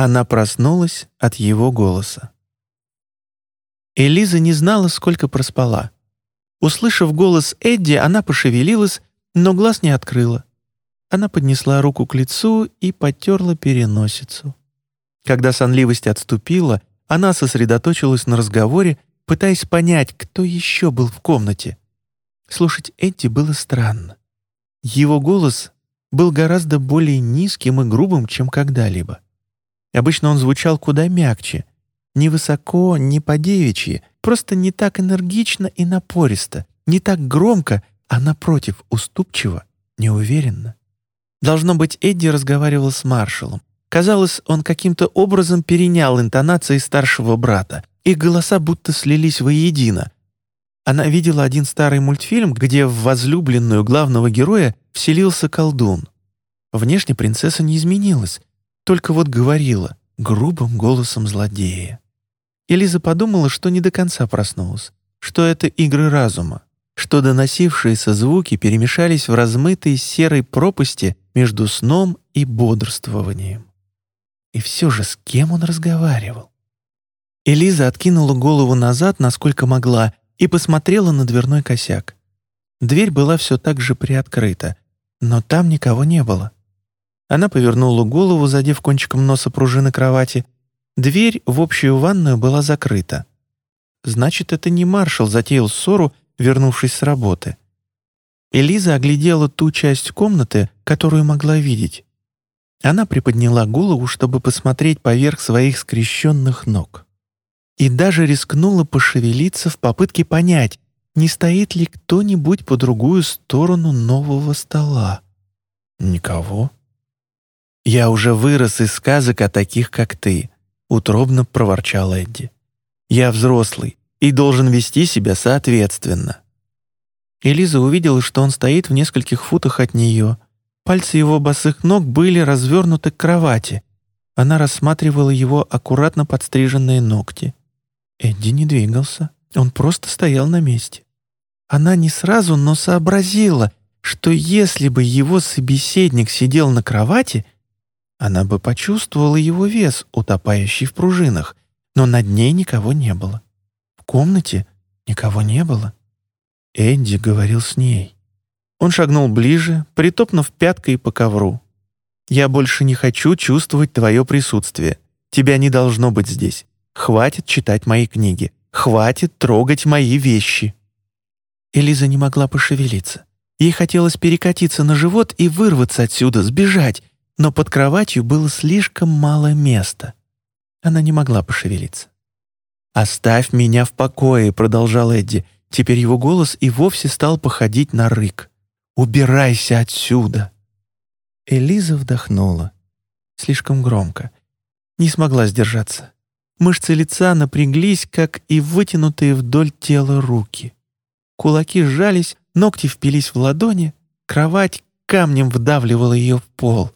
Она проснулась от его голоса. Элиза не знала, сколько проспала. Услышав голос Эдди, она пошевелилась, но глаз не открыла. Она поднесла руку к лицу и потерла переносицу. Когда сонливость отступила, она сосредоточилась на разговоре, пытаясь понять, кто еще был в комнате. Слушать Эдди было странно. Его голос был гораздо более низким и грубым, чем когда-либо. Обычно он звучал куда мягче, не высоко, не по-девичьи, просто не так энергично и напористо, не так громко, а напротив, уступчиво, неуверенно. Должно быть, Эдди разговаривал с маршалом. Казалось, он каким-то образом перенял интонации старшего брата. Их голоса будто слились воедино. Она видела один старый мультфильм, где в возлюбленную главного героя вселился колдун. Внешне принцесса не изменилась, только вот говорила грубым голосом злодея. Элиза подумала, что не до конца проснулась, что это игры разума, что доносившиеся звуки перемешались в размытой серой пропасти между сном и бодрствованием. И все же с кем он разговаривал? Элиза откинула голову назад, насколько могла, и посмотрела на дверной косяк. Дверь была все так же приоткрыта, но там никого не было. Она повернула голову, задев кончиком носа пружины кровати. Дверь в общую ванную была закрыта. Значит, это не маршал затеял ссору, вернувшись с работы. Элиза оглядела ту часть комнаты, которую могла видеть. Она приподняла голову, чтобы посмотреть поверх своих скрещенных ног. И даже рискнула пошевелиться в попытке понять, не стоит ли кто-нибудь по другую сторону нового стола. Никого. «Я уже вырос из сказок о таких, как ты», — утробно проворчал Эдди. «Я взрослый и должен вести себя соответственно». Элиза увидела, что он стоит в нескольких футах от нее — Пальцы его босых ног были развернуты к кровати. Она рассматривала его аккуратно подстриженные ногти. Эдди не двигался, он просто стоял на месте. Она не сразу, но сообразила, что если бы его собеседник сидел на кровати, она бы почувствовала его вес, утопающий в пружинах, но над ней никого не было. В комнате никого не было. Эдди говорил с ней. Он шагнул ближе, притопнув пяткой по ковру. «Я больше не хочу чувствовать твое присутствие. Тебя не должно быть здесь. Хватит читать мои книги. Хватит трогать мои вещи». Элиза не могла пошевелиться. Ей хотелось перекатиться на живот и вырваться отсюда, сбежать, но под кроватью было слишком мало места. Она не могла пошевелиться. «Оставь меня в покое», — продолжал Эдди. Теперь его голос и вовсе стал походить на рык. Убирайся отсюда!» Элиза вдохнула. Слишком громко. Не смогла сдержаться. Мышцы лица напряглись, как и вытянутые вдоль тела руки. Кулаки сжались, ногти впились в ладони, кровать камнем вдавливала ее в пол.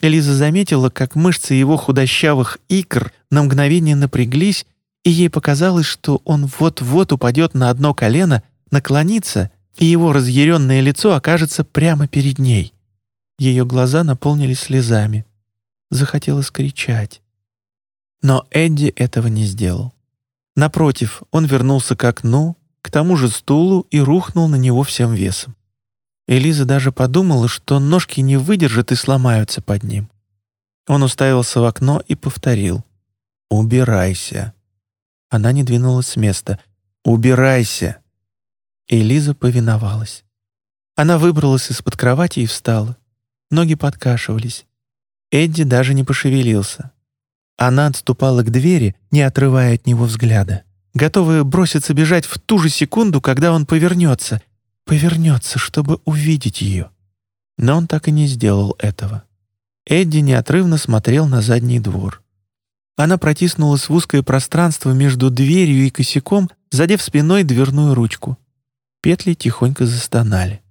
Элиза заметила, как мышцы его худощавых икр на мгновение напряглись, и ей показалось, что он вот-вот упадет на одно колено, наклонится и его разъяренное лицо окажется прямо перед ней. Ее глаза наполнились слезами. Захотелось кричать. Но Эдди этого не сделал. Напротив, он вернулся к окну, к тому же стулу и рухнул на него всем весом. Элиза даже подумала, что ножки не выдержат и сломаются под ним. Он уставился в окно и повторил «Убирайся». Она не двинулась с места. «Убирайся!» Элиза повиновалась. Она выбралась из-под кровати и встала. Ноги подкашивались. Эдди даже не пошевелился. Она отступала к двери, не отрывая от него взгляда, готовая броситься бежать в ту же секунду, когда он повернется. Повернется, чтобы увидеть ее. Но он так и не сделал этого. Эдди неотрывно смотрел на задний двор. Она протиснулась в узкое пространство между дверью и косяком, задев спиной дверную ручку. Петли тихонько застонали.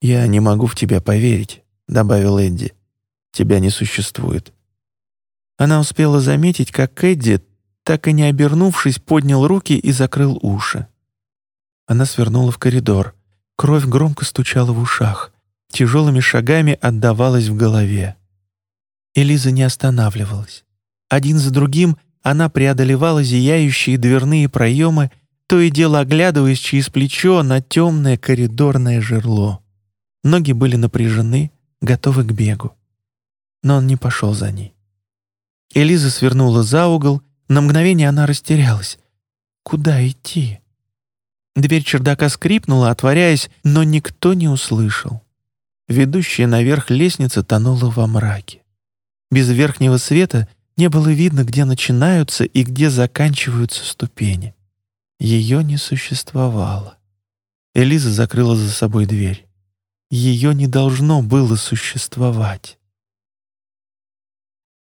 «Я не могу в тебя поверить», — добавил Эдди. «Тебя не существует». Она успела заметить, как Эдди, так и не обернувшись, поднял руки и закрыл уши. Она свернула в коридор. Кровь громко стучала в ушах. Тяжелыми шагами отдавалась в голове. Элиза не останавливалась. Один за другим она преодолевала зияющие дверные проемы, то и дело оглядываясь через плечо на темное коридорное жерло. Ноги были напряжены, готовы к бегу. Но он не пошел за ней. Элиза свернула за угол, на мгновение она растерялась. Куда идти? Дверь чердака скрипнула, отворяясь, но никто не услышал. Ведущая наверх лестница тонула во мраке. Без верхнего света не было видно, где начинаются и где заканчиваются ступени. Ее не существовало. Элиза закрыла за собой дверь. Ее не должно было существовать.